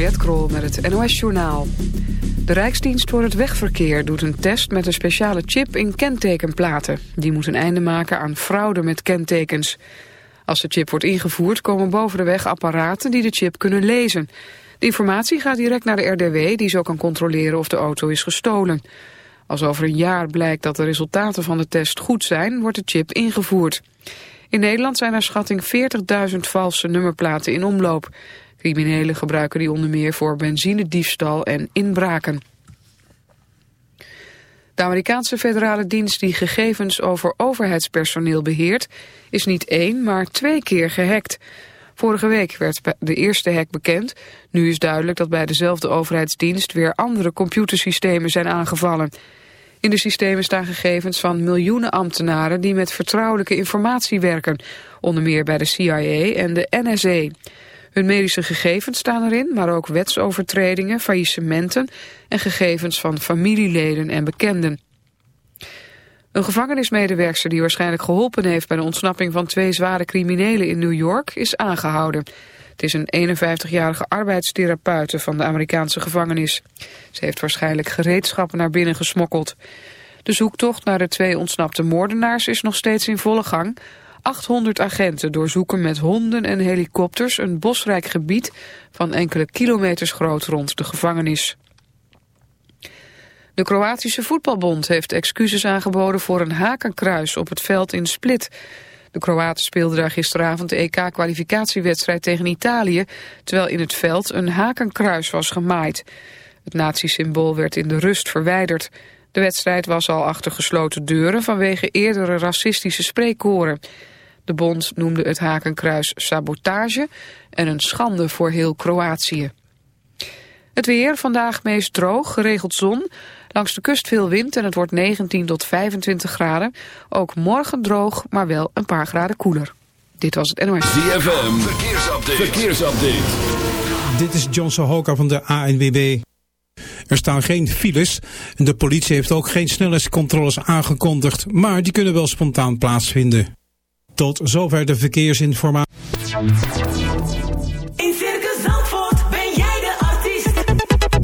Mariette Krol met het NOS Journaal. De Rijksdienst voor het Wegverkeer doet een test met een speciale chip in kentekenplaten. Die moet een einde maken aan fraude met kentekens. Als de chip wordt ingevoerd komen boven de weg apparaten die de chip kunnen lezen. De informatie gaat direct naar de RDW die zo kan controleren of de auto is gestolen. Als over een jaar blijkt dat de resultaten van de test goed zijn, wordt de chip ingevoerd. In Nederland zijn er schatting 40.000 valse nummerplaten in omloop. Criminelen gebruiken die onder meer voor benzinediefstal en inbraken. De Amerikaanse federale dienst die gegevens over overheidspersoneel beheert... is niet één, maar twee keer gehackt. Vorige week werd de eerste hack bekend. Nu is duidelijk dat bij dezelfde overheidsdienst weer andere computersystemen zijn aangevallen. In de systemen staan gegevens van miljoenen ambtenaren die met vertrouwelijke informatie werken. Onder meer bij de CIA en de NSA. Hun medische gegevens staan erin, maar ook wetsovertredingen, faillissementen en gegevens van familieleden en bekenden. Een gevangenismedewerkster die waarschijnlijk geholpen heeft bij de ontsnapping van twee zware criminelen in New York is aangehouden. Het is een 51-jarige arbeidstherapeute van de Amerikaanse gevangenis. Ze heeft waarschijnlijk gereedschappen naar binnen gesmokkeld. De zoektocht naar de twee ontsnapte moordenaars is nog steeds in volle gang. 800 agenten doorzoeken met honden en helikopters een bosrijk gebied van enkele kilometers groot rond de gevangenis. De Kroatische Voetbalbond heeft excuses aangeboden voor een hakenkruis op het veld in Split. De Kroaten speelden daar gisteravond de EK-kwalificatiewedstrijd tegen Italië, terwijl in het veld een hakenkruis was gemaaid. Het nazi-symbool werd in de rust verwijderd. De wedstrijd was al achter gesloten deuren vanwege eerdere racistische spreekkoren. De bond noemde het hakenkruis sabotage en een schande voor heel Kroatië. Het weer, vandaag meest droog, geregeld zon. Langs de kust veel wind en het wordt 19 tot 25 graden. Ook morgen droog, maar wel een paar graden koeler. Dit was het NOS. ZFM, verkeersupdate. verkeersupdate. Dit is John Sohoka van de ANWB. Er staan geen files en de politie heeft ook geen snelheidscontroles aangekondigd, maar die kunnen wel spontaan plaatsvinden. Tot zover de verkeersinformatie. In Circus Zandvoort ben jij de artiest.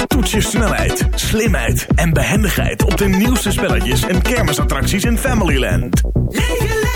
Toets je snelheid, slimheid en behendigheid op de nieuwste spelletjes en kermisattracties in Familyland. Leef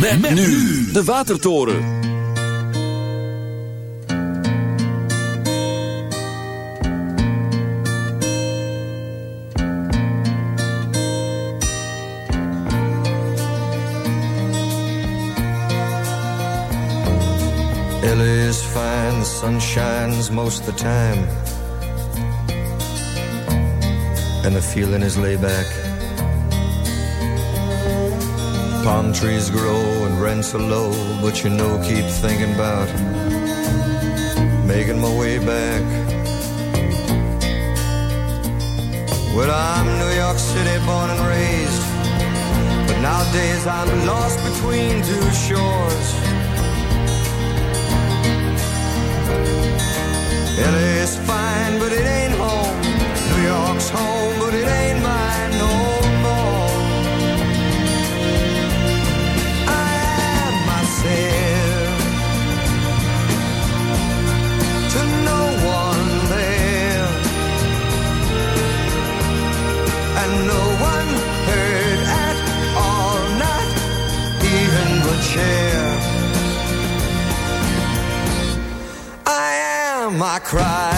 Met, met nu de Watertoren. Is fine, the sun shines most the time. And the feeling is laid back. Palm trees grow and rents are low, but you know, keep thinking about making my way back. Well, I'm New York City born and raised, but nowadays I'm lost between two shores. LA's fine, but it ain't home. New York's home, but it ain't mine no am,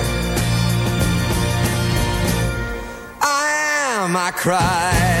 Am,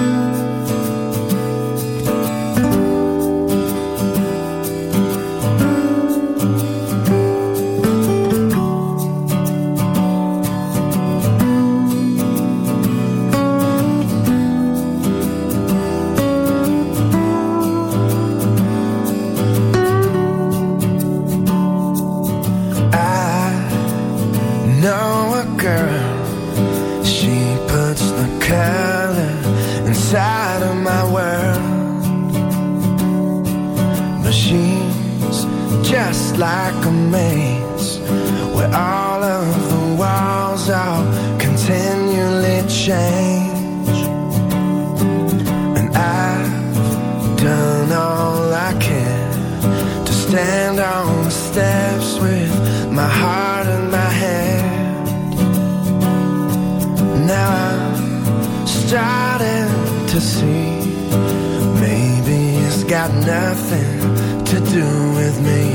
steps with my heart in my hand. Now I'm starting to see. Maybe it's got nothing to do with me.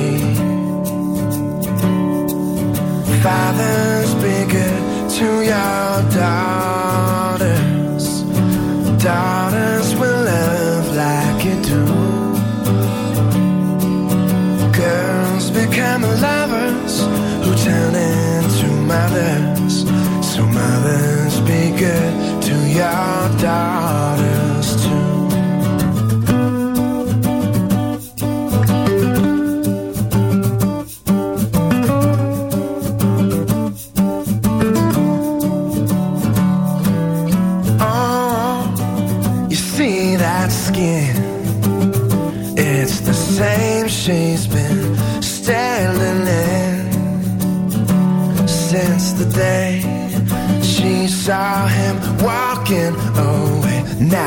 Fathers, be good to your daughter.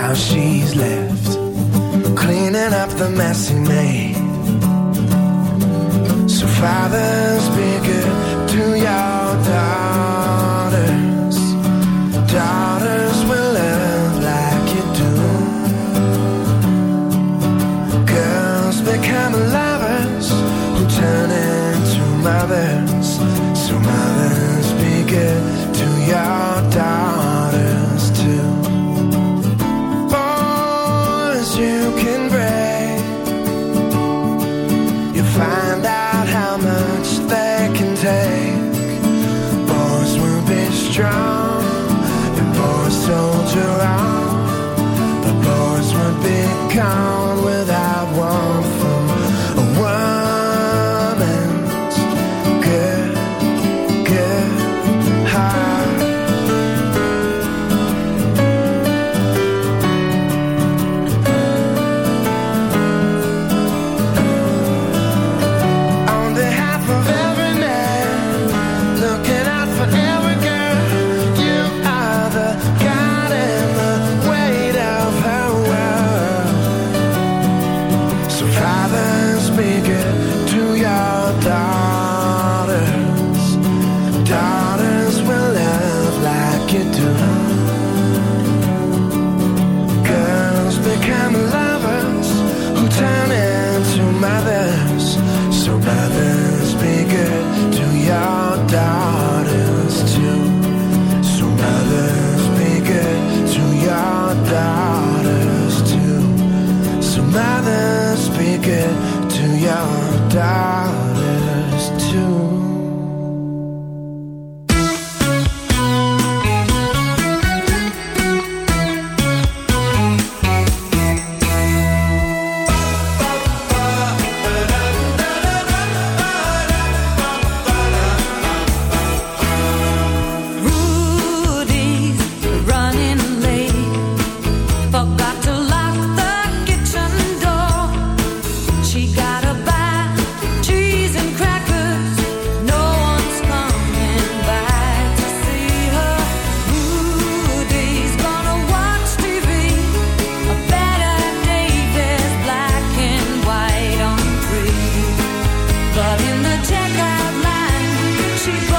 now she's left cleaning up the mess he made. So father's she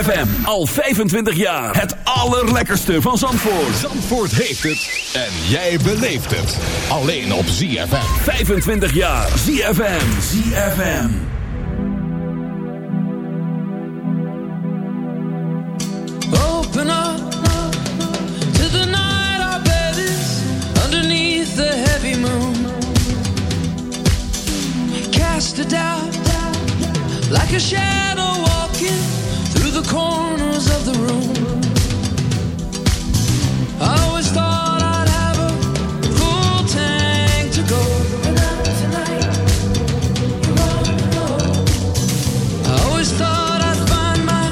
ZFM, al 25 jaar. Het allerlekkerste van Zandvoort. Zandvoort heeft het en jij beleeft het. Alleen op ZFM. 25 jaar. ZFM. ZFM. Open up to the night, our bed is underneath the heavy moon. Cast a doubt like a shadow walking the corners of the room. I always thought I'd have a tank to go. I always thought I'd find my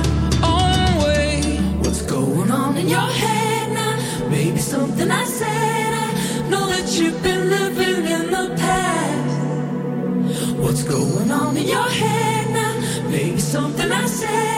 own way. What's going on in your head now? Maybe something I said. I know that you've been living in the past. What's going on in your head now? Maybe something I said.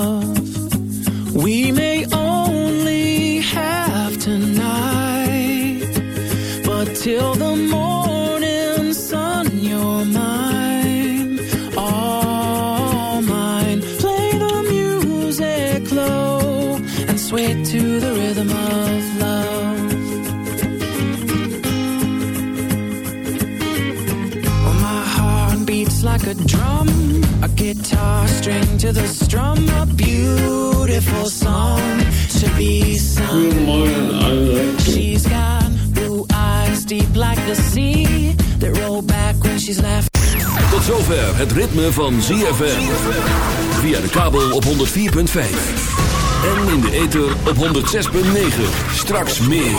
String to the strum, a beautiful song to be sung. She's got blue eyes deep like the sea that roll back when she's laughing. Tot zover het ritme van ZFM. Via de kabel op 104.5. En in de ether op 106.9. Straks meer.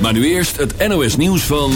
Maar nu eerst het NOS nieuws van...